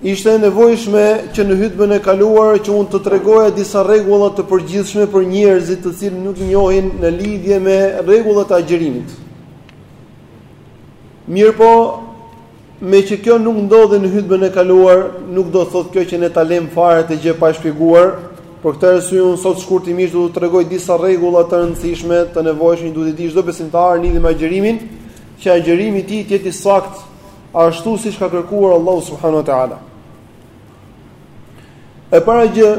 Ishte e nevojshme që në hytbën e kaluar që unë të tregoja disa rregulla të përgjithshme për njerëzit të cilët nuk i njohin në lidhje me rregullat e agjërimit. Mirëpo, meqë kjo nuk ndodhi në hytbën e kaluar, nuk do thotë kjo që ne ta lëmë fare këtë gjë pa e shpjeguar. Për këtë arsye unë sot shkurtimisht do të tregoj disa rregulla të rëndësishme, të nevojshme duhet t'i dijë çdo besimtar në lidhje me agjërimin, që agjërimi i tij të jetë i saktë ashtu siç ka kërkuar Allahu subhanahu wa taala. E para gjë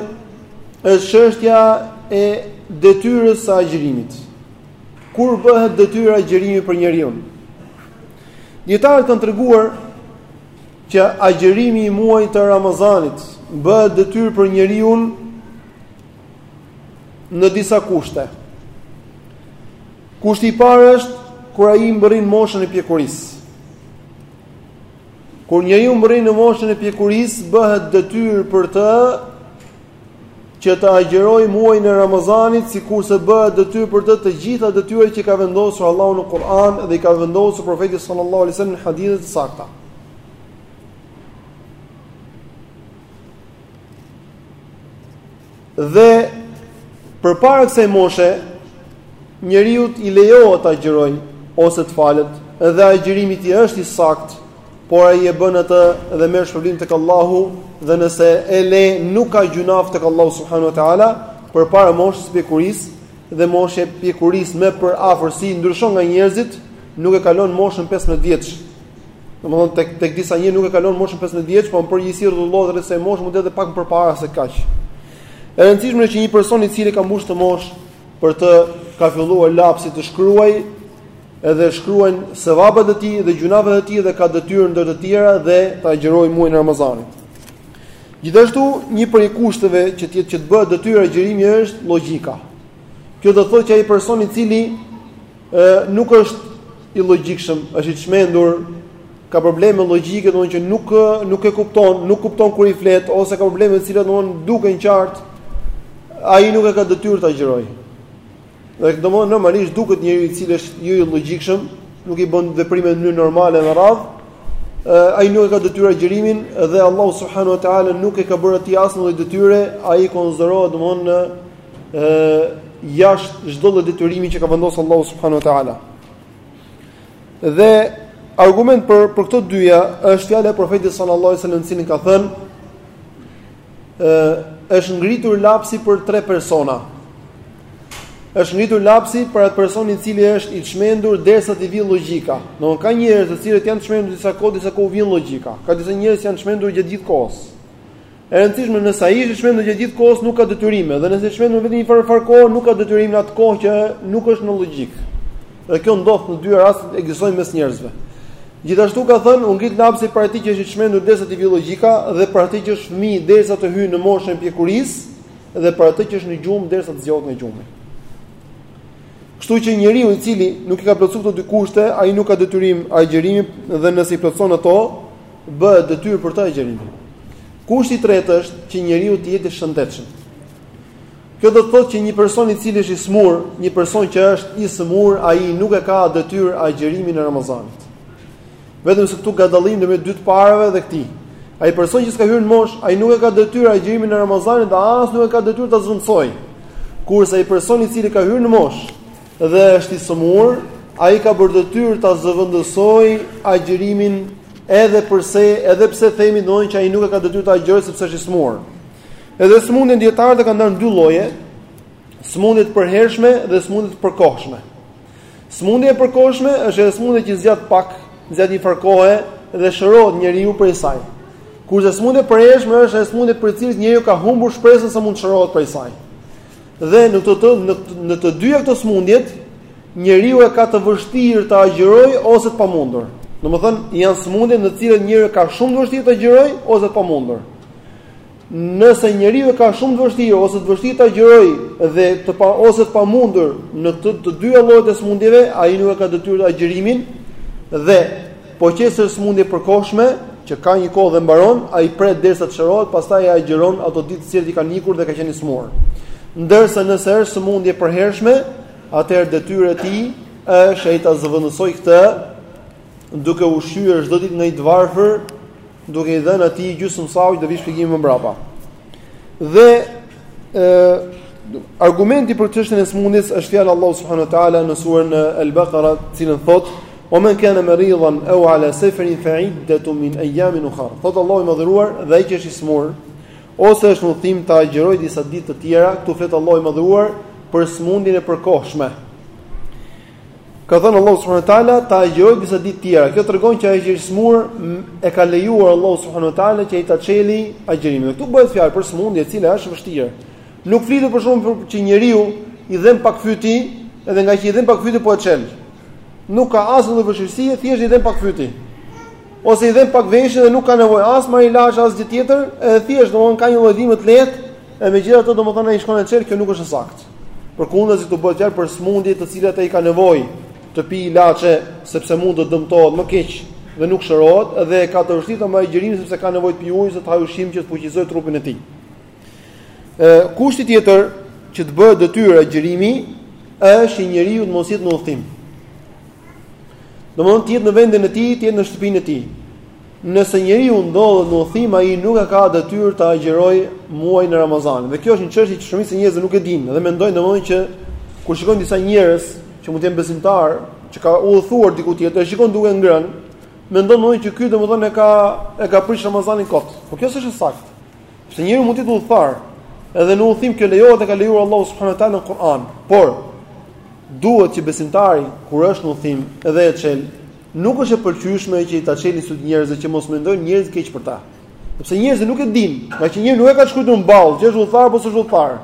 është çështja e detyrës së agjërimit. Kur bëhet detyrë agjërimi për njeriun? Dijetarët kanë treguar që agjërimi i muajit të Ramazanit bëhet detyrë për njeriun në disa kushte. Kushti i parë është kur ai mbërrin moshën e pjekurisë. Kur njeriu mbërrin në moshën e pjekurisë, bëhet detyrë për të që ta agjërojë muajin e Ramazanit, sikurse bëhet detyrë për të të gjitha detyrat që ka vendosur Allahu në Kur'an dhe i ka vendosur profeti sallallahu alaihi wasallam në hadithe të sakta. Dhe përpara kësaj moshe, njeriut i lejohet të agjërojë ose të falet, dhe agjërimi i tij është i saktë, por ai e bën atë dhe merr shpërblim tek Allahu dhe nëse e le nuk ka gjunaf të këllahu subhanu e ta'ala, për para moshe së pjekuris dhe moshe pjekuris me përafërsi ndryshon nga njerëzit, nuk e kalon moshën 15 vjeç. Domethënë tek tek disa njerëz nuk e kalon moshën 15 vjeç, por në përgjithësi rrotullohet rreth kësaj moshe, mund të jetë edhe pak më përpara se kaq. E rëndësishme është që një person i cili ka mbushur këtë moshë për të ka filluar lapsi të shkruajë edhe shkruhen sevapet e tij dhe gjynahet e tij dhe ka detyrë ndër të tjera dhe ta agjërojë muajin e Ramazanit. Gjithashtu, një prej kushteve që të që të bëhet detyrë agjërimi është logjika. Kjo do të thotë që ai person i cili Ë nuk është i logjikshëm, është i çmendur, ka probleme logjike, domethënë që nuk nuk e kupton, nuk kupton kur i flet ose ka probleme të cilat domethënë duken qartë, ai nuk e ka detyrë të agjërojë. Dhe domethënë normalisht duket njeri i cili është jo i logjikshëm, nuk i bën veprimet në mënyrë normale e me radhë, ai nuk e ka detyrë agjërimin dhe Allahu subhanahu wa taala nuk i ka bërë atij asnjë lloj detyre, ai konsiderohet domethënë jashtë çdo lloj detyrimi që ka vendosur Allahu subhanahu wa taala. Dhe argument për për këto dyja është fjala e profetit sallallahu alajhi wasallam, i cili ka thënë ë është ngritur lapsi për tre persona. Është ngritur lapsi për atë person i cili është i çmendur derisa t'i vijë logjika. Domethënë ka njerëz të cilët janë çmendur disa kohë, disa kohë i vjen logjika. Ka disa njerëz që janë çmendur gjatë gjithë kohës. E rëndësishme, nëse ai është i çmendur gjatë gjithë kohës, nuk ka detyrime, dhe nëse është i çmendur vetëm një farë farë kohë, nuk ka detyrim në atë kohë që nuk është në logjik. Dhe kjo ndodh, të dy rastet ekzistojnë mes njerëzve. Gjithashtu ka thënë, u ngrit lapsi për atë që është i çmendur derisa t'i vijë logjika dhe për atë që është fëmijë derisa të hyjë në moshën e pjekurisë dhe për atë që është në gjumë derisa të zgjohet nga gjumi. Kështu që njeriu i cili nuk i ka plotësuar këto dy kushte, ai nuk ka detyrim agjërimi dhe nëse i plotëson ato, bëhet detyrë për të agjërimi. Kushti i tretë është që njeriu të jetë i shëndetshëm. Kjo do të thotë që një person i cili është i smur, një person që është i smur, ai nuk e ka detyrë agjërimin e Ramazanit. Vetëm se këtu ka dallim mes dy të parëve dhe këtij. Ai person që s'ka hyrë në mosh, ai nuk e ka detyrë agjërimin e Ramazanit dhe as nuk e ka detyrë ta zvendësojë. Kurse ai person i cili ka hyrë në mosh, dhe është i sëmurë, ai ka për detyrë ta zëvendësojë agjërimin edhe përse edhe pse themi domethënë që ai nuk e ka detyrë ta agjërojë sepse është i sëmurë. Edhe sëmundjen dietarët e kanë ndarë në dy lloje, sëmundje të përhershme dhe sëmundje të përkohshme. Sëmundja e përkohshme është ajo sëmundje që zgjat pak, zgjat një farë kohe dhe shërohet njeriu prej saj. Kurse sëmundja e përhershme është ajo sëmundje për të cilën njeriu ka humbur shpresën se mund të shërohet prej saj. Dhe në të të në, në të dyja këto smundjet, njeriu e ka të vështirë të agjërojë ose të pamundur. Domethënë, janë smundje në të cilat njeriu e ka shumë të vështirë të agjërojë ose të pamundur. Nëse njeriu e ka shumë të vështirë ose të vështirë të agjërojë dhe të pa ose të pamundur në të, të dyja llojet e smundjeve, ai nuk e ka detyrë agjërimin dhe Po qe se është sëmundje e përkohshme, që ka një kohë dhe mbaron, ai pret derisa të shërohet, pastaj i agjëron ato ditë të cilat i kanë ikur dhe ka qenë i sëmurë. Ndërsa nëse është sëmundje e përhershme, atëherë detyra e tij është ai ta zëvendësojë këtë duke ushqyer çdo ditë nga një të varfër duke i dhënë atij gjysmë sau, do vi shpjegimi më mbrapa. Dhe ë argumenti për çështën e smundjes është fjala e Allahut subhanahu wa taala në surën Al-Baqara, në të cilën thot: "Wa men kana maridan aw ala safarin fa'idatu min ayamin ukhar." Thot Allahu i madhëruar dhe ai që është i smur ose është në udhtim të agjëroj disa ditë të tjera, këtu flet Allahu i madhëruar për smundjen e përkohshme. Ka thënë Allahu subhanahu wa taala ta agjëroj disa ditë tjera. Kjo tregon që ai që është smur e ka lejuar Allahu subhanahu wa taala që ai ta çeli agjërimin. Këtu bëhet fjalë për smundje e cila është e vështirë. Nuk flitet për shembull për që njeriu i dhem pak fyti, edhe nga që i dhem pak fyti po e çel. Nuk ka asnjë lloj vështirësie, thjesht i dhem pak fyti. Ose i dhem pak veshi dhe nuk ka nevojë as marr ilaç as gjë tjetër, edhe thjesht domthon ka një lloj dhimbje të lehtë, e megjithatë domthon ai shkon e çel, kjo nuk është e saktë. Përkundrazi këtu bëhet fjalë për sëmundje të cilat ai ka nevojë të pi ilaçe sepse mund të dëmtohet më keq dhe nuk shërohet dhe ka të vështirë ta mbajë agjërimin sepse ka nevojë të pi ujë ose të hajë ushqim që të fuqizojë trupin e tij. Ë kushti tjetër që të bëhet detyrë agjërimi është që njeriu të mos jetë në udhtim. Domthonë të jetë në vendin e tij, të jetë në shtëpinë e tij. Nëse njeriu ndodhet në udhëtim, ai nuk e ka detyrë të agjërojë muajin e Ramazanit. Dhe kjo është një çështje që shumica e njerëzve nuk e dinë dhe mendojnë domethënë që kur shikojnë disa njerëz që mund të jenë besimtarë, që ka udhëtuar diku tjetër, e shikon duke ngrënë, mendon që ky domethënë e ka e ka prish Ramazanin kot. Po kjo s'është e saktë. Sepse njeriu mund të jetë udhtar. Edhe në udhtim kjo lejohet e ka lejuar Allahu subhanahu wa taala në Kur'an. Por duhet që besimtari kur është në udhtim edhe e çel, Nuk është e pëlqyeshme që ai ta çeli n'sytë njerëzve që mos mendojnë njerëzit keq për të. Sepse njerëzit nuk e dinë, nga që njeriu nuk e ka shkruar në ballë, që është udhëtar apo s'është udhëtar.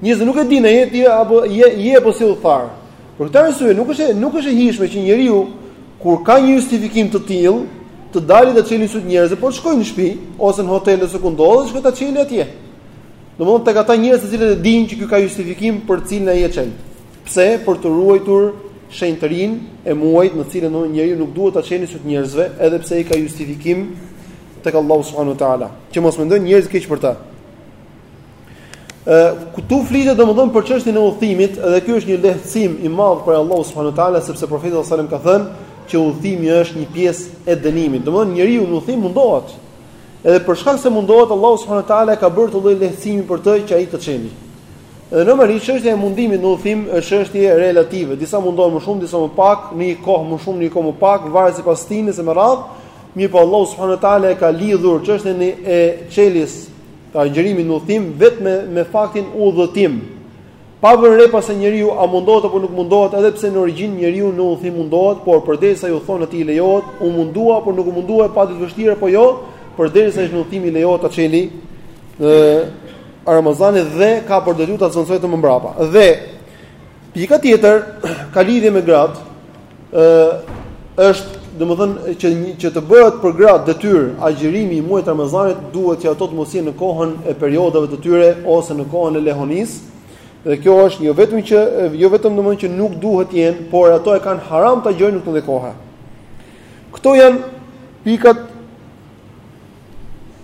Njerëzit nuk e dinë a je ti apo je je apo s'je udhëtar. Për këtë arsye nuk është nuk është e hijshme që njeriu kur ka një justifikim të tillë, të dali ta çeli n'sytë njerëzve, por të shkojë në shtëpi ose në hotel ose ku ndodhet, të shkojë ta çeli atje. Domthonë tek ata njerëz të cilët e dinë që ky ka justifikim për të cilin ai e çel. Pse? Për të ruajtur shenjtërinë e muajit në të cilin domthonë njeriu nuk duhet ta çeli n'sytë njerëzve, edhe pse ai ka justifikim tek Allahu subhanahu wa taala, që mos mendojnë njerëzit keq për të. Ë këtu flitet domthonë për çështjen e udhëtimit, edhe ky është një lehtësim i madh prej Allahu subhanahu wa taala sepse profeti sallallahu alajhi wasallam ka thënë që udhëtimi është një pjesë e dënimit. Domthonë njeriu në udhëtim mundohet. Edhe për shkak se mundohet Allahu subhanahu wa taala ka bërë këtë lloj lehtësimi për të që ai ta çeli. Dhe normalisht çështja e mundimit në udhëtim është çështje relative. Disa mundohen më shumë, disa më pak, në një kohë më shumë, në një kohë më pak, varet sipas stinës e me radh. Mirpo Allahu subhanahu wa taala e ka lidhur çështjen e çeljes të agjërimit në udhëtim vetëm me, me faktin udhëtim. Pa vënë re se njeriu a mundohet apo nuk mundohet, edhe pse në origjinë njeriu në udhëtim mundohet, por përderisa është udhtar atij lejohet, u mundua apo nuk u mundua e pa të vështirë apo jo, përderisa është në udhëtim i lejohet ta çeli ë Ramazani dhe ka për detyrë ta zëvendësojë atë më mbrapa. Dhe pika tjetër ka lidhje me gratë, ë është domethënë që, që të bëhet për gratë detyrë agjërimi i muajit të Ramazanit duhet që ato të mos jenë në kohën e periodave të tyre ose në kohën e lehonisë. Dhe kjo është jo vetëm që jo vetëm domethënë që nuk duhet të jenë, por ato e kanë haram të agjërojnë në këtë kohë. Këto janë pikat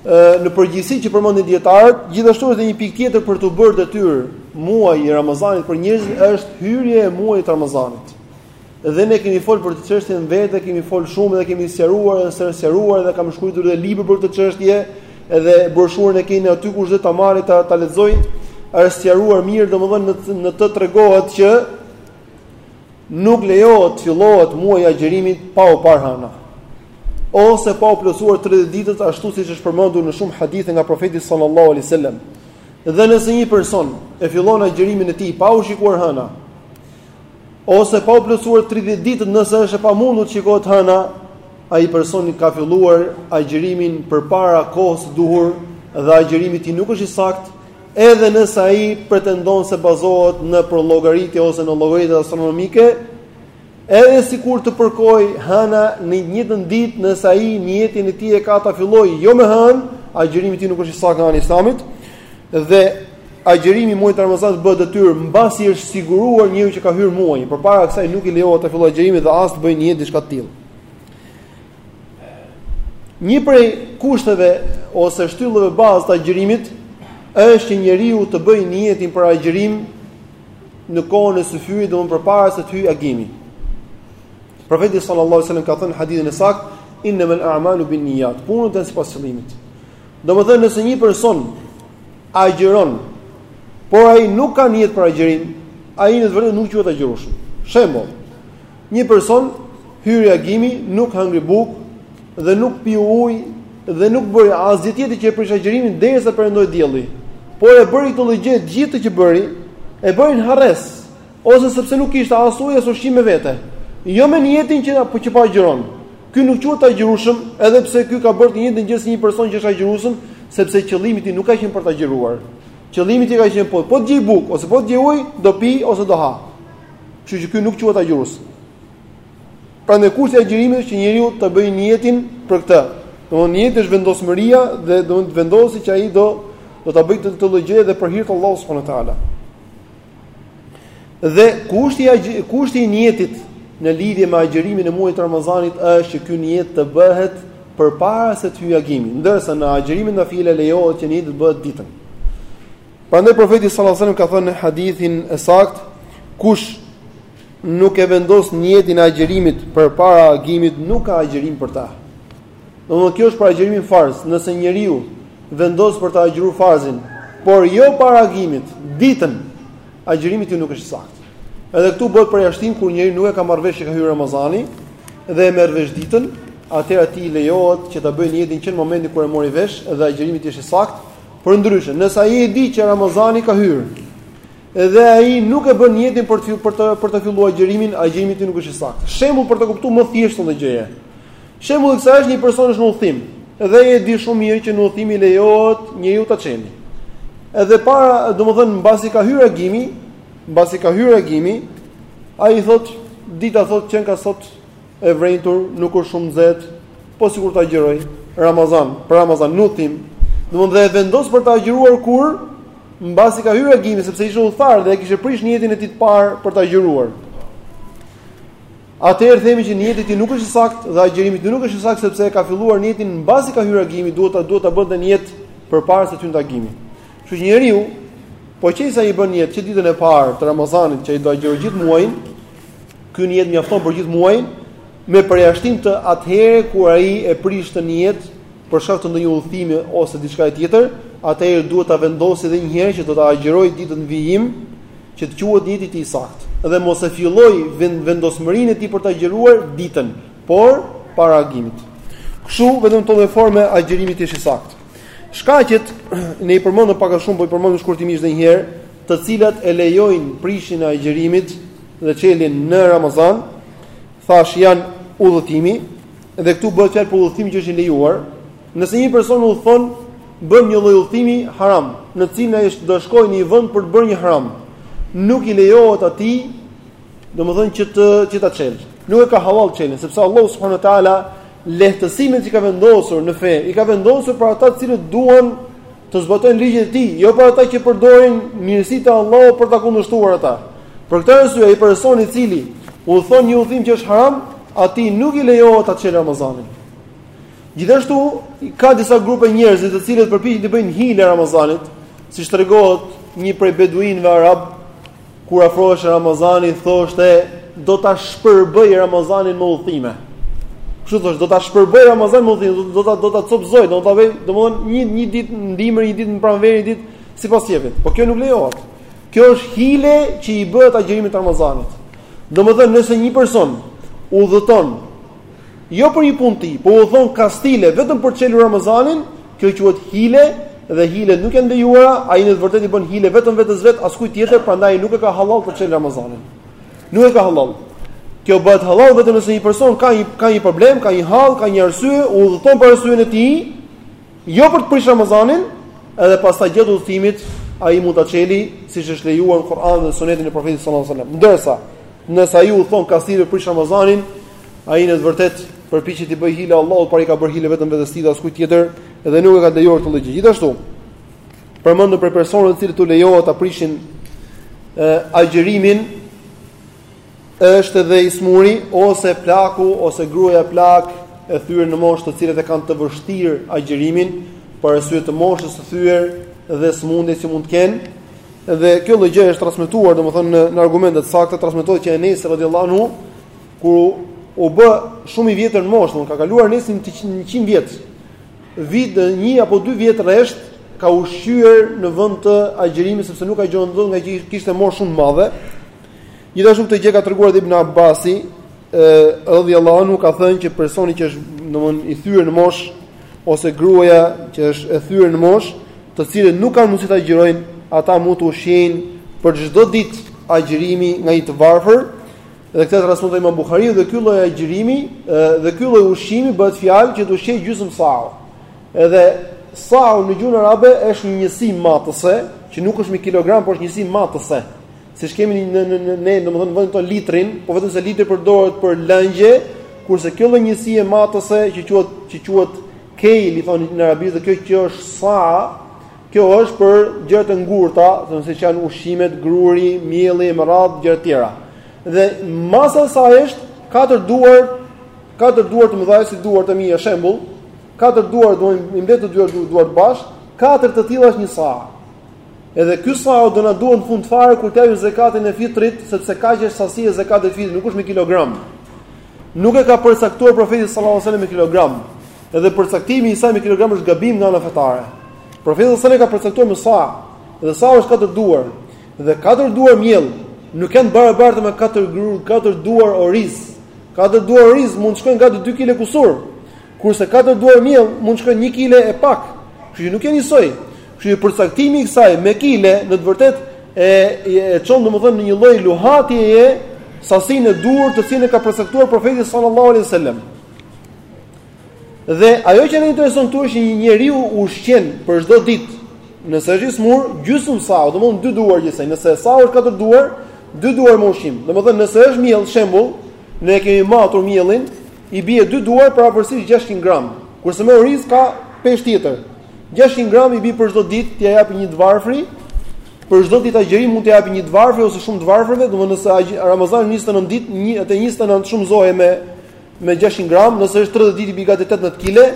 Në përgjithësi që përmendin dijetarët, gjithashtu është dhe një pikë tjetër për t'u bërë detyrë muaji i Ramazanit për njerëzit është hyrja e muajit të Ramazanit. Dhe ne kemi folur për këtë çështje në vete, kemi folur shumë dhe kemi sqaruar dhe stërsqaruar dhe kam shkruar edhe libër për këtë çështje, edhe broshurën e keni aty kush do ta marrë ta ta lexojë, është sqaruar mirë domethënë në në të tregohet që Nuk lejohet të fillohet muaji i agjërimit pa u parë hëna, ose pa u plotësuar 30 ditët ashtu siç është përmendur në shumë hadithe nga profeti sallallahu alaihi wasallam. Dhe nëse një person e fillon agjërimin e tij pa u shikuar hëna, ose pa u plotësuar 30 ditët nëse është e pamundur të shikohet hëna, ai person ka filluar agjërimin përpara kohës së duhur dhe agjërimi i tij nuk është i saktë, Edhe nëse ai pretendon se bazohet në përllogaritje ose në llogaritë astronomike, edhe sikur të përkojë hëna në të njëjtën ditë, nëse ai nijetin e tij e ka ta fillojë jo me hënë, agjërimi i tij nuk është i saktë nga ana e Islamit dhe agjërimi i muajit të Ramazanit bëhet detyrë mbasi është siguruar njeriu që ka hyrë muaji. Përpara kësaj nuk i lejohet të fillojë agjërimin dhe as të bëjë nijet diçka të tillë. Një prej kushteve ose shtyllave bazë të agjërimit është që njeriu të bëjë nijetin për agjërim në kohën e syfyrit, domthonë përpara se të hyjë agimi. Profeti sallallahu alajhi wasallam ka thënë hadithin e saktë, "Inna mal a'malu bin niyyat." Punët janë sipas qëllimit. Domethënë nëse një person agjëron, por ai nuk ka nijet për agjërim, ai në të vërtetë nuk quhet agjërueshëm. Shembull, Një person hyri agimi, nuk hëngri bukë dhe nuk piu ujë dhe nuk bëri asgjë tjetër që e prish agjërimin derisa perëndoi dielli. Por e bëri këtë lloj gjesti që bëri, e bëri në harresë, ose sepse nuk kishte as ujë as ushqim me vete. Jo me nijetin që po, që po agjëron. Ky nuk quhet agjërueshëm, edhe pse ky ka bërë të njëjtën gjë si një person që është agjërueshëm, sepse qëllimi i tij nuk ka qenë për të agjëruar. Qëllimi i tij ka qenë po po të gjej bukë ose po të gjej ujë, do pi ose do ha. Kështu që ky nuk quhet agjërus. Prandaj kushti i agjërimit është që njeriu të bëjë niyetin për këtë. Domthonë niyeti është vendosmëria dhe do të vendosi që ai do do ta bëjë këtë lloj gjëje dhe për hir të Allahut subhanahu wa taala. Dhe kushti, kushti i niyetit në lidhje me agjërimin e muajit Ramazanit është që ky niyet të bëhet përpara se të hyjë agimi, ndërsa në agjërimin nafile lejohet që niyeti të bëhet ditën. Prandaj profeti sallallahu alajhi wasallam ka thënë në hadithin e saktë, kush nuk e vendos niyetin e agjërimit përpara agimit, nuk ka agjërim për ta. Domthonë kjo është për agjërimin farz, nëse njeriu vendos për ta agjëruar farzin, por jo para agimit, ditën agjërimi i tij nuk është i saktë. Edhe këtu bëhet përjashtim kur njeriu nuk e ka marrë vesh që ka hyrë Ramazani dhe e merr vesh ditën, atëherë atij i lejohet që ta bëjë niyetin që në momentin kur e mori vesh dhe agjërimi i tij është i saktë. Përndryshe, nëse ai e di që Ramazani ka hyrë, edhe ai nuk e bën niyetin për të për të për ta filluar agjërimin, agjërimi i tij nuk është i saktë. Shembull për ta kuptuar më thjesht këtë gjë. Shembulli i kësaj është një person është në udhëtim, dhe ai e di shumë mirë që në udhëtim i lejohet njeriut ta çeli. Edhe para, domethënë mbasi ka hyrë agimi, mbasi ka hyrë agimi, ai thotë, dita thotë qenka sot E vrenjtur, nuk është shumë nxehtë, po sikur ta agjëroj Ramazan, për Ramazan në udhëtim, domthonë dhe e vendos për ta agjëruar kur mbasi ka hyrë agimi sepse ishte udhëtar dhe e kishte prish niyetin e tij të parë për ta agjëruar. Atëherë themi që niyeti i tij nuk është i saktë dhe agjërimi i tij nuk është i saktë sepse e ka filluar niyetin mbasi ka hyrë agimi, duhet ta duhet ta bënte niyet përpara se të hynte agimi. Kështu që njeriu po qe se ai bën niyet që ditën e parë të Ramazanit që ai do agjërojë gjithë muajin, Ky niyet mjafton për gjithë muajin, me përjashtim të atëherë kur ai e prish këtë niyet për shkak të ndonjë udhëtimi ose diçka e tjetër, atëherë duhet ta vendosë edhe një herë që do ta agjërojë ditën në vijim, që të quhet niyeti i tij i saktë. Dhe mos e filloj vendosmërinë e tij për ta agjëruar ditën, por para agimit. Kështu vetëm në këtë lloj forme agjërimi është i saktë. Shkaqet ne i përmendëm pak a shumë, po i përmendim shkurtimisht edhe një herë, të cilat e lejojnë prishjen e agjërimit, dhe çeljen në Ramazan, thash janë udhëtimi dhe këtu bëhet fjalë për udhëtim që është i lejuar. Nëse një person udhëton bën një lloj udhëtimi haram, në të cilin ai është do shkojë në një vend për të bërë një haram. Nuk i lejohet atij, domethënë që të që ta çel. Nuk e ka halal çeljen, sepse Allahu subhanahu wa taala lehtësimet që ka vendosur në fe, i ka vendosur për ata të cilët duan të zbatojnë ligjet e tij, jo për ata që përdorin mirësitë e Allahut për ta kundërshtuar ata. Për këtë arsye ai person i cili udhëton një udhëtim që është haram, atij nuk i lejohet ta çelë Ramazanin. Gjithashtu ka disa grupe njerëzish të cilët përpiqen t'i bëjnë hile Ramazanit, siç tregohet një prej beduinëve arab, Kur afrohej Ramazani thoshte do ta shpërbëj Ramazanin me udhëtime. Kështu thoshte do ta shpërbëj Ramazanin me udhëtime, do ta do ta copëzoj, do ta vej, domthonë një një ditë në dimër, një ditë në pranverë, një ditë sipas qejfit. Po kjo nuk lejohet. Kjo është hile që i bëhet agjërimit të Ramazanit. Domethënë nëse një person udhëton Jo për një punë të tij, po udhëton kastile vetëm për të çelur Ramazanin, kjo quhet hile dhe hilet nuk janë lejuara, ai në të vërtetë i bën hile vetëm vetes vet, askujt tjetër, prandaj nuk e ka hallall të çel Ramazanin. Nuk e ka hallall. Kjo bëhet hallall vetëm nëse një person ka një ka një problem, ka një hall, ka një arsye, udhëton për arsyen e tij, jo për të prish Ramazanin, edhe pastaj gjatë udhëtimit ai mund ta çeli siç është lejuar në Kur'an dhe Sunetin e Profetit sallallahu alajhi wasallam. Ndërsa, nëse ai udhëton kastile për Ramazanin, Ai në të vërtetë përpiqet t'i bëjë hile Allahut, por i ka bërë hile vetëm vetes tij dhe askujt tjetër dhe nuk e ka lejuar këtë lloj gjëje. Gjithashtu, përmendën për personat të cilët u lejohet ta prishin ë agjërimin është edhe i smuri ose plaku ose gruaja plakë e thyer në moshë të cilët e kanë të vështirë agjërimin për arsye të moshës së thyer dhe smundjes që mund të kenë. Dhe kjo lloj gjëje është transmetuar, domethënë në, në argumente të sakta transmetohet që Enes radhiyallahu anhu Kur u bë shumë i vjetër në moshë, do të ka kaluar Enesi 100 vjet. Vit një apo dy vjet rresht ka ushqyer në vend të agjërimit sepse nuk agjëronte dot nga që kishte moshë shumë të madhe. Gjithashtu këtë gjë ka treguar dhe Ibn Abbasi, radhiyallahu anhu ka thënë që personi që është domthon i thyer në moshë ose gruaja që është e thyer në moshë, të cilët nuk kanë mundësi të agjërojnë, ata mund të ushqejnë për çdo ditë agjërimi nga një të varfër, Dhe këtë e transmeton Imam Buhariu dhe ky lloj agjërimi dhe ky lloj ushqimi bëhet fjalë që të ushqejë gjysmë sa'u. Edhe sa'u në gjuhën arabe është një njësi matëse, që nuk është me kilogram, por është njësi matëse. Siç kemi në në në ne, domethënë vëmë litrin, po vetëm se litri përdoret për lëngje, kurse kjo lloj njësie matëse që quhet që quhet kejl, i thonë në arabisht dhe kjo që është sa, Kjo është për gjëra të ngurta, domethënë siç janë ushqimet, gruri, mielli e me radhë gjëra të tjera. Dhe masa e saj është katër duar, katër duar të mëdha si duart e mia shembull, katër duar domethënë të dy duart bashkë, katër të tilla është një sa. Edhe ky sa do na duhet në fund fare kur të japim zakatin e fitrit, sepse kaq është sasia e zakatit të fitrit nuk është me kilogram. Nuk e ka përcaktuar profeti sallallahu alajhi wasallam me kilogram. Edhe përcaktimi i saj me kilogram është gabim nga ana fetare. Profeti sallallahu alajhi wasallam ka përcaktuar me sa, dhe sa është katër duar. Dhe katër duar miell nuk janë të barabartë me katër grur, katër duar oriz. Katër duar oriz mund të shkojnë gati 2 kg kusur, kurse katër duar miell mund të shkojnë 1 kg e pak. Kështu që nuk janë njësoj. Kështu që përcaktimi i kësaj me kile në të vërtetë e e çon domethënë në një lloj luhatjeje sasinë e duhur të cilën e ka përcaktuar profeti sallallahu alajhi wasallam. Dhe ajo që na intereson këtu është që njeriu ushqen për çdo ditë, nëse është i smur, gjysmë sa, domthon dy duar gjithsej, nëse sa është katër duar, dy duar me ushqim. Domthon nëse është miell, shembull, ne kemi matur miellin, i bie dy duar për afërsisht 600 gram. Kurse me oriz ka peshë tjetër. 600 gram i bie për çdo ditë, t'ia japë një të varfri. Për çdo ditë agjërim mund t'ia japë një të varfri ose shumë të varfërve, domthon nëse Ramazani 29 ditë, atëherë 29 shumëzohet me me 600 gram, nëse është 30 ditë i bie gati 18 kg,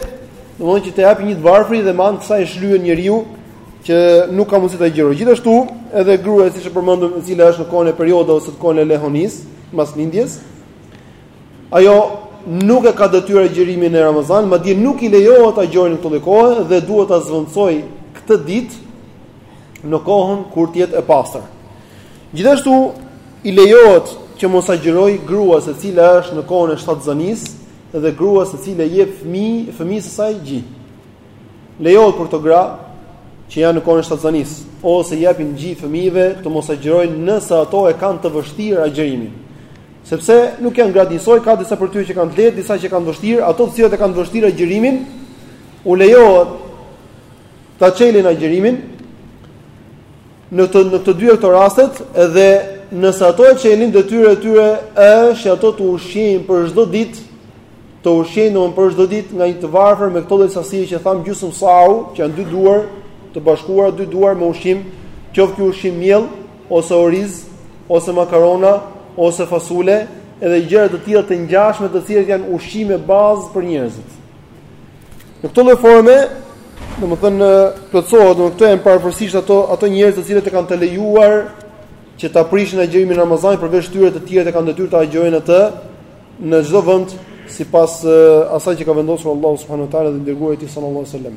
domethënë që t'ia japë një të varfri dhe me anë të kësaj shlyen njeriu që nuk ka mundësi ta agjërojë. Gjithashtu, edhe gruaja siç e përmendëm, e cila është në kohën e periodave ose në kohën e lehonisë, mas lindjes, ajo nuk e ka detyrë agjërimin e Ramazanit, madje nuk i lejohet ta agjërojë në këtë kohë dhe duhet ta zëvendësojë këtë ditë në kohën kur të jetë e pastër. Gjithashtu i lejohet që mos agjërojë gruas e cila është në kohën e shtatzënisë dhe gruas e cila i jep fëmijë, fëmijës së saj gji. Lejohet për këto gra që janë në kohën e shtatzënisë ose i japin gji fëmijëve të mos agjërojnë nëse ato e kanë të vështirë agjërimin. Sepse nuk janë gratë njësoj, ka disa prej tyre që e kanë të lehtë, disa që e kanë të vështirë, ato të cilat e kanë të vështirë agjërimin, u lejohet ta çelin agjërimin, Në të në të dy këto rastet dhe nëse ato e çelin detyra e tyre është që ato të ushqejnë për çdo ditë të ushqejnë domethënë për çdo ditë nga një të varfër me këtë lloj sasie që thamë gjysmë sau, që janë dy duar të bashkuara dy duar me ushqim, qoftë ky ushqim miell ose oriz ose makarona ose fasule, edhe gjëra të tilla të ngjashme të cilat janë ushqime bazë për njerëzit. Në këtë lloj forme, domethënë plotësohet, domethënë këto janë përafërsisht ato ato njerëz të cilët e kanë të lejuar që ta prishin agjërimin e Ramazanit përveç tyre të tjerët e kanë detyrë ta agjërojnë atë në çdo vend sipas asaj që ka vendosur Allahu subhanahu wa taala dhe i dërguari i tij sallallahu alaihi wasallam.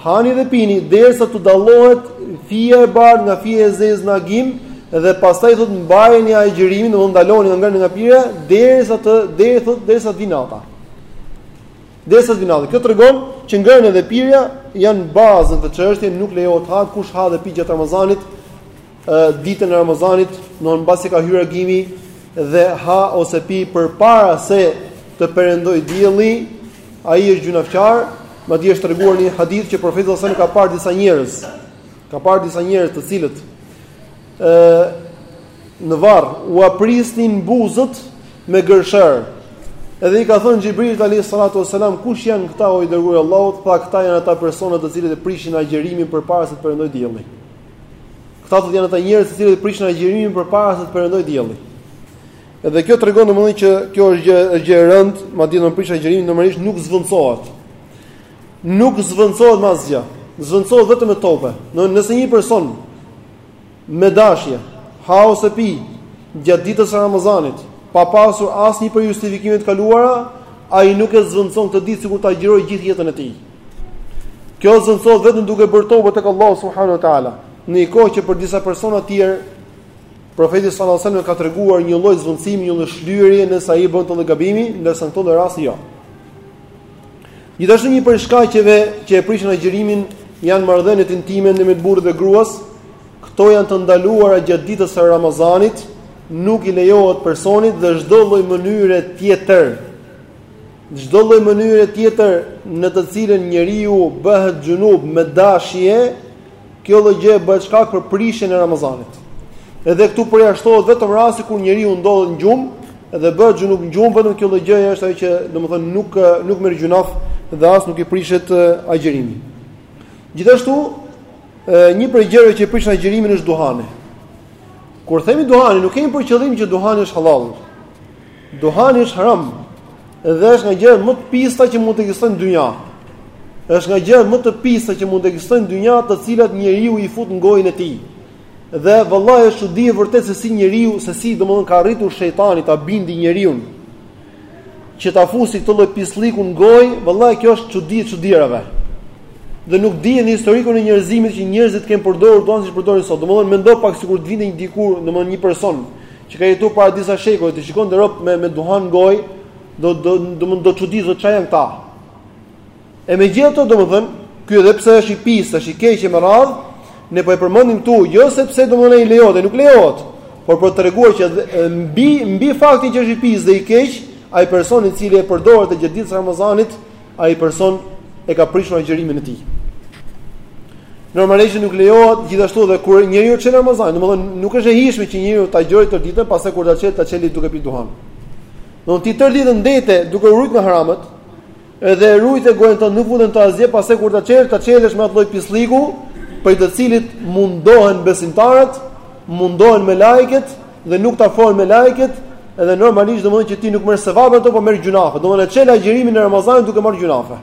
Hani dhe pini derisa të dallohet fija e bardhë nga fija e zezë në agim dhe pastaj thotë mbajeni agjërimin, domethënë ndaloni nga ngrënia, nga pirja derisa të deri thotë derisa të vijë nata. Derisa të vijë nata. Kjo tregon që ngrënia dhe pirja janë bazë në këtë çështje, nuk lejohet ha kush ha dhe pi gjatë Ramazanit, ditën e Ramazanit, mbasi ka hyrë agimi dhe ha ose pi përpara se të perëndojë dielli, Ai është gjynahqar, madje është treguar në një hadith që profeti sallallahu alajhi wasallam ka parë disa njerëz, ka parë disa njerëz të cilët ë në varr ua prisnin buzët me gërshërë. Edhe i ka thënë Xhibrilit alayhi salatu wasalam, kush janë këta o i dërguar i Allahut? Tha këta janë ata persona të cilët e prishin agjerimin përpara se të perëndojë dielli. Këta do të jenë ata njerëz të cilët e prishin agjerimin përpara se të perëndojë dielli. Edhe kjo tregon domethënë që kjo është gjë është gjë e rëndë, madje me prish agjërimin normalisht nuk zëvendësohet. Nuk zëvendësohet me asgjë. Zëvendësohet vetëm me tobe. Do nëse një person me dashje ha ose pi gjatë ditës së Ramazanit, pa pasur asnjë prej justifikimeve të kaluara, ai nuk e zëvendëson këtë ditë sikur ta agjërojë gjithë jetën e tij. Kjo zëvendësohet vetëm duke bërë tobe tek Allahu subhanahu wa taala. Në një kohë që për disa persona të tjerë Profeti sallallahu alajhi wasallam ka treguar një lloj zëvendësimi, një lloj shlyerje nëse ai bën këtë lloj gabimi, ndërsa në këtë lloj rasti jo. Gjithashtu një prej shkaqeve që e prishin agjërimin janë marrëdhëniet intime ndërmjet burrit dhe gruas. Këto janë të ndaluara gjatë ditës së Ramazanit, nuk i lejohet personit dhe çdo lloj mënyre tjetër. Çdo lloj mënyre tjetër në të cilën njeriu bëhet xhunub me dashje, Kjo lloj gjëje bëhet shkak për prishjen e Ramazanit. Edhe këtu përjashtohet vetëm rasti kur njeriu ndodhet në gjumë dhe bëhet xhunub në gjumë, vetëm kjo lloj gjëje është ajo që domethënë nuk nuk merr gjynah dhe as nuk i prishet agjërimi. Gjithashtu, një prej gjërave që prishin agjërimin është duhani. Kur themi duhani, nuk kemi për qëllim që duhani është halal. Duhani është haram dhe është nga gjërat më të pista që mund të ekzistojnë në dynja. Është nga gjërat më të pista që mund të ekzistojnë në dynja, të cilat njeriu i fut në gojën e tij. Dhe vallahi është çudi e vërtetë se si njeriu, se si domethënë ka arritur shejtani ta bindi njeriun që ta fusi këtë lloj pislliku në gojë, vallahi kjo është çudi e çudirave. Dhe nuk dihet në historikun e njerëzimit që njerëzit kanë përdorur duhan siç përdorin sot. Domethënë mendo pak sikur të vinte një dikush, domethënë një person që ka jetuar para disa shekujve, të shikonte rob me me duhan në gojë, do do do të çuditej se çfarë janë këta. E megjithatë, domethënë, ky edhe pse është i pis, është i keq e me radhë, ne po e përmendim këtu, jo sepse domethënë i lejohet, nuk lejohet, por për të treguar që mbi mbi faktin që është i pis dhe i keq, ai person i cili e përdor atë gjatë ditës së Ramazanit, ai person e ka prishur agjërimin e tij. Normalisht nuk lejohet gjithashtu dhe kur njeriu çel Ramazan, domethënë nuk është e hijshme që njeriu të agjërojë tërë ditën pastaj kur ta çel ta çeli duke pi duhan. Domethënë ti tërë ditën ndenje duke u rujt nga haramet, edhe rujte gojën tënde nuk fute në të asgjë pastaj kur ta çel ta çelësh me atë lloj pislliku, prej të cilit mundohen besimtarët, mundohen melaiket, dhe nuk të afrohen melaiket, edhe normalisht domethënë që ti nuk merr sevape aty, po merr gjynahe. Domethënë e çel agjërimin në Ramazan duke marrë gjynahe.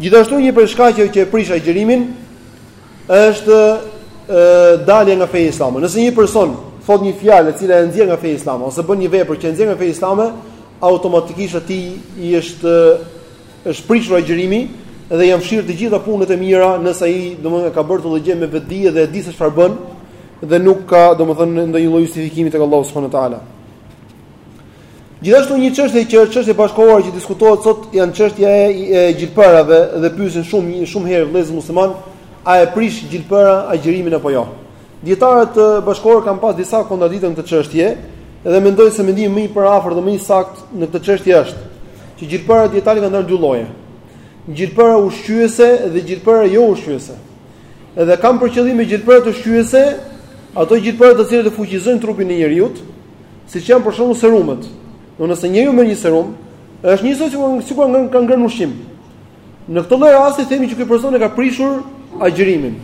Gjithashtu një prej shkaqeve që e prish agjërimin është ë dalja nga feja islame. Nëse një person thot një fjalë e cila e nxjerr nga feja islame ose bën një vepër që e nxjerr nga feja islame, automatikisht atij i është është prishur agjërimi dhe janë fshirë të gjitha punët e mira nëse ai domethënë e ka bërë atë lloj gjëje me vetëdije dhe e di se çfarë bën, dhe nuk ka, domethënë, ndonjë lloj justifikimi tek Allahu subhanahu wa taala. Gjithashtu një çështje që është çështje bashkëkohore që diskutohet sot janë çështja e, e gjilpërave dhe pyesin shumë shumë herë vëllezër muslimanë, a e prish gjilpëra agjërimin apo jo? Dijetarët bashkëkohor kanë pas disa kontradikta në këtë çështje dhe mendoj se mendimi më i përafërt dhe më i saktë në këtë çështje është që gjilpërat dijetarët i kanë ndarë në dy lloje. Gjilpëra ushqyese dhe gjilpëra jo ushqyese. Edhe kanë për qëllim me gjilpërat ushqyese, ato gjilpëra të cilat e fuqizojnë trupin e njeriut, siç janë për shembull serumet. Do nëse njeriu merr një serum, është njësoj sikur sikur ngrën ka ngrënë ushqim. Në këtë lloj rasti themi që ky person e ka prishur agjërimin.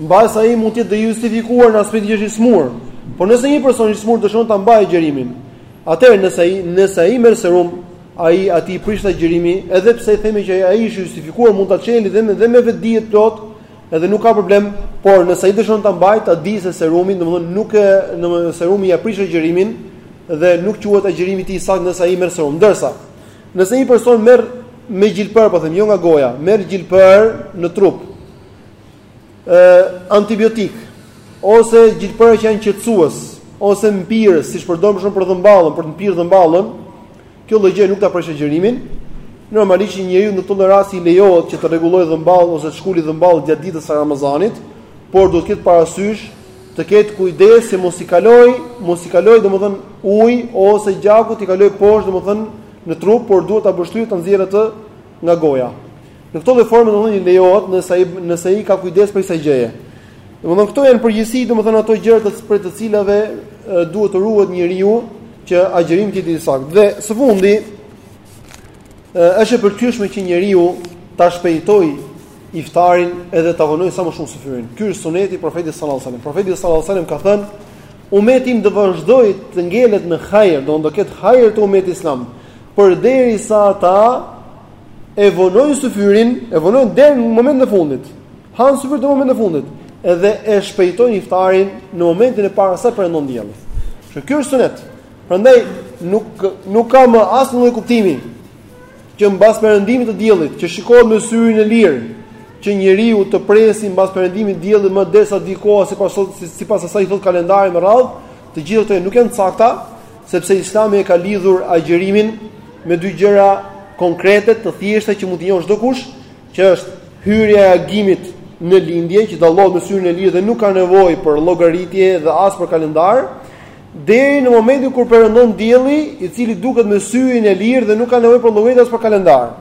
Mbase ai mund të jetë i justifikuar në aspektin që është i smur. Por nëse një person i smur dëshon ta mbajë agjërimin, Atëherë nëse ai, nëse ai merr serum, ai atij i prishet agjërimi, edhe pse i themi që ai është i justifikuar, mund ta çeli dhe me dhe me vetëdije të plotë, edhe nuk ka problem, por nëse ai dëshon ta mbajë, ta dijë se serumi, domethënë nuk e, domethënë serumi ia prish agjërimin dhe nuk quhet agjërimi i tij i saktë nëse ai merr serum. Ndërsa, nëse një person merr me gjilpërë, po them, jo nga goja, merr gjilpërë në trup, antibiotik ose gjilpërra që janë qetësues ose mpirës, siç përdorim shumë për dhëmballën, për të mpirë dhëmballën, kjo lloj gjë nuk ta prish agjërimin. Normalisht njeriu në këtë rast i lejohet që të rregullojë dhëmballën ose të shkuli dhëmballën gjatë ditës së Ramazanit, por duhet të ketë parasysh të ketë kujdes që mos i kaloj, mos i kaloj domethën ujë ose gjaku t'i kaloj poshtë domethën në trup, por duhet ta pështyjë ta nxjerrë atë nga goja. Në këto lloj forme domethënë i lejohet nëse ai nëse ai ka kujdes prej kësaj gjëje. Domethënë këto janë në përgjithësi domethënë ato gjëra të prej të cilave duhet të ruhet njeriu që agjërimi të jetë i saktë. Dhe së fundi është e pëlqyeshme që njeriu ta shpejtojë iftarin edhe ta vonojë sa më shumë syfyrin. Ky është suneti i profetit sallallahu alajhi wasallam. Profeti sallallahu alajhi wasallam ka thënë: "Ummeti im do vazhdojë të ngelet në hajër, do të ketë hajër te ummeti islam, përderisa ata e vonojnë syfyrin, e vonojnë deri në momentin e fundit. Han syfyrin në momentin e fundit dhe e shpejtojnë iftarin në momentin e parë sa perëndon dielli. Ky është sunet. Prandaj nuk nuk ka më asnjë lloj kuptimi që mbas perëndimit të diellit, që shikohet me syrin e lirë, që njeriu të presi mbas perëndimit të diellit më derisa të vijë koha sipas sipas asaj thot kalendari me radhë, të gjitha këto nuk janë të sakta, Sepse Islami e ka lidhur agjërimin me dy gjëra konkrete, të thjeshta që mund t'i njohë çdokush, që është hyrja e agimit në lindje, që dallohet me syrin e lirë dhe nuk ka nevojë për llogaritje dhe as për kalendar, deri në momentin kur perëndon dielli, i cili duket me syrin e lirë dhe nuk ka nevojë për llogaritje as për kalendar.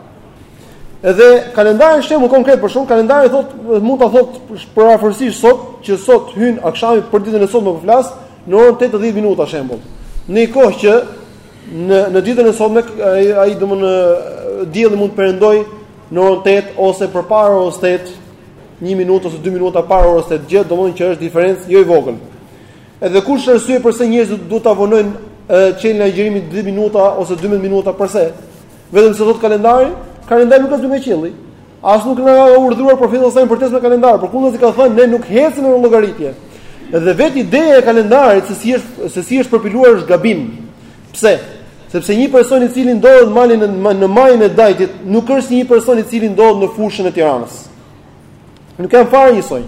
Edhe kalendari, si shembull konkret, për shembull kalendari thotë mund ta thotë për afërsisht sot që sot hyn akshami për ditën e sotme po flas, Në orën tetë e dhjetë minuta shembull. Në një kohë që në në ditën e sotme ai ai domun dielli mund të perëndoj në orën 8 ose përpara orës 8, 1 minutë ose 2 minuta para orës 8 gjë, domun që është diferencë jo e vogël. Edhe ku ka arsye përse njerëzit duhet ta vonojnë çeljen e agjërimit 2 minuta ose 12 minuta përse? Vetëm se thot kalendari, kalendari nuk ka zbritur nga qielli. As nuk na ka urdhëruar profeti sallallahu alajhi wasallam për të ec me kalendar, përkundrazi ka thënë ne nuk ecim me llogaritje. Dhe vetë ideja e kalendarit se si është se si është përpiluar është gabim. Pse? Sepse një person i cili ndodhet në malin në majën e Dajtit nuk është si një person i cili ndodhet në fushën e Tiranës. Nuk janë fare njësoj.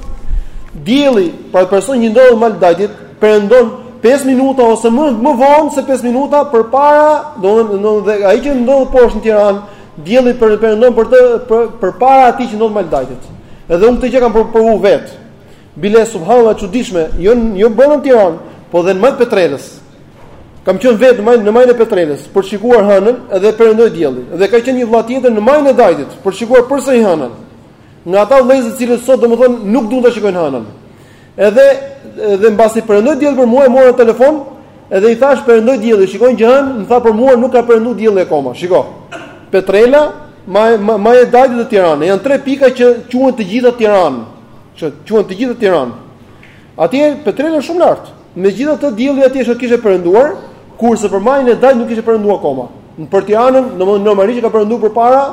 Dielli, pra për person që ndodhet mal dajtit, perëndon 5 minuta ose më më vonë se 5 minuta përpara, domethënë dhe ai që ndodhet poshtë në Tiranë, dielli perëndon për të përpara atij që ndodhet në mal Dajtit. Edhe unë këtë gjë kam provu vet. Bile subhanallahu çuditshme, jo jo veç në Tiranë, po dhe në mal Petrelës. Kam qenë vetë në majnë në majnë e Petrelës për të shikuar hënën dhe perëndoi dielli. Dhe ka qenë një vëlla tjetër në majnë e Dajtit për të shikuar përsëri hënën. Nga ata vëllezër të cilët sot domethënë nuk duan ta shikojnë hënën. Edhe dhe mbasi perëndoi dielli për mua, mora në telefon, edhe i thashë perëndoi dielli, shikon që hanë, më tha për mua nuk ka perënduar dielli akoma. Shiko. Petrela, maja e Dajtit dhe Tirana. Janë tre pika që quhen të gjitha Tiranë. Që quhen të gjitha Tiranë. Atje Petrela është shumë lart. Megjithatë dielli atje kishte perënduar, kurse për majën e Dajtit nuk kishte perënduar akoma. Për Tiranën, domethënë normalisht ka perënduar përpara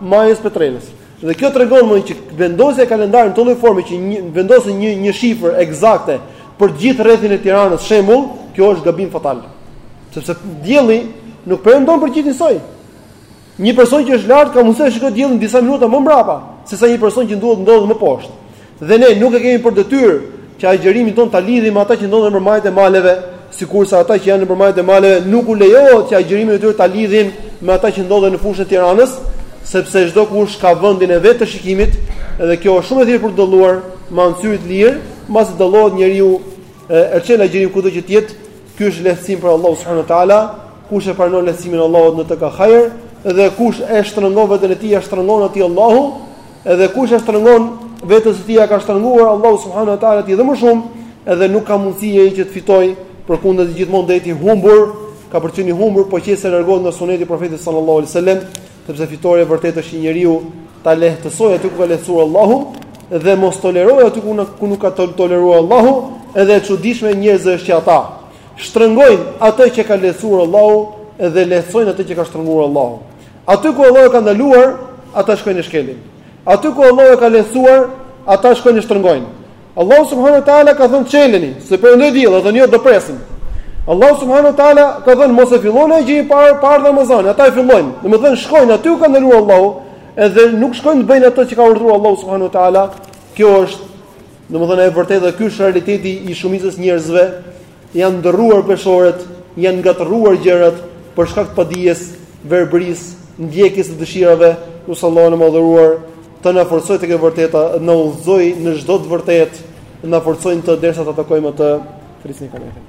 majës së Petrelës. Dhe kjo tregon që vendosja e kalendarit në këtë lloj forme që vendosin një shifër ekzakte për gjithë rrethin e Tiranës, shembull, kjo është gabim fatal. Sepse dielli nuk perëndon për gjithë njësoj. Një person që është lart ka mundësi të shikojë diellin disa minuta më mbrapa sesa një person që ndodhet ndodhet më poshtë. Dhe ne nuk e kemi për detyrë që agjërimin tonë ta lidhim me ata që ndodhen nëpër majat e maleve, sikurse ata që janë nëpër majat e maleve nuk u lejohet që agjërimin e tyre ta lidhin me ata që ndodhen në fushën e Tiranës, sepse çdokush ka vendin e vet të shikimit dhe kjo është shumë e thjeshtë për të dalluar me anë syrit të lirë, mbasi dallohet njeriu e çel agjërim kudo që të jetë, ky është lehtësim prej Allahut subhanahu wa taala. Kush e pranon lehtësimin e Allahut në të ka hajër, dhe kush e shtrëngon veten e tij, ia shtrëngon atij Allahu, edhe kush e shtrëngon veten e tij, ia ka shtrënguar Allahu subhanahu wa taala edhe më shumë, edhe nuk ka mundësi njeri që të fitojë, përkundrazi gjithmonë do jetë i humbur, ka për të qenë i humbur po qe se largohet nga suneti i profetit sallallahu alaihi wasallam, sepse fitorja e vërtetë është që njeriu ta lehtësojë aty ku ka lehtësuar Allahu dhe mos tolerojë aty ku nuk ka toleruar Allahu, edhe e çuditshmja e njerëzve është që ata shtrëngojnë atë që ka lehtësuar Allahu dhe lehtësojnë atë që ka shtrënguar Allahu. Aty ku Allahu ka ndaluar, ata shkojnë e shkelin. Aty ku Allahu ka lehtësuar, ata shkojnë e shtrëngojnë. Allahu subhanahu wa taala ka thënë çeleni, se perëndoi dielli, thonë jo, do presim. Allahu subhanahu wa taala ka thënë mos e filloni agjërimin para Ramazanit, ata e fillojnë. Domethënë shkojnë aty ku ka ndaluar Allahu, edhe nuk shkojnë të bëjnë atë që ka urdhëruar Allahu subhanahu wa taala. Kjo është Domethënë e vërteta dhe ky është realiteti i shumicës së njerëzve, janë ndërruar peshoret, janë ngatërruar gjërat për shkak të padijes, verbërisë, ndjekjes së dëshirave, lus Allahun e adhuruar të na forcojë tek e vërteta, na udhëzojë në çdo të vërtetë, na forcojë në të derisa ta takojmë atë, flisni kamerën.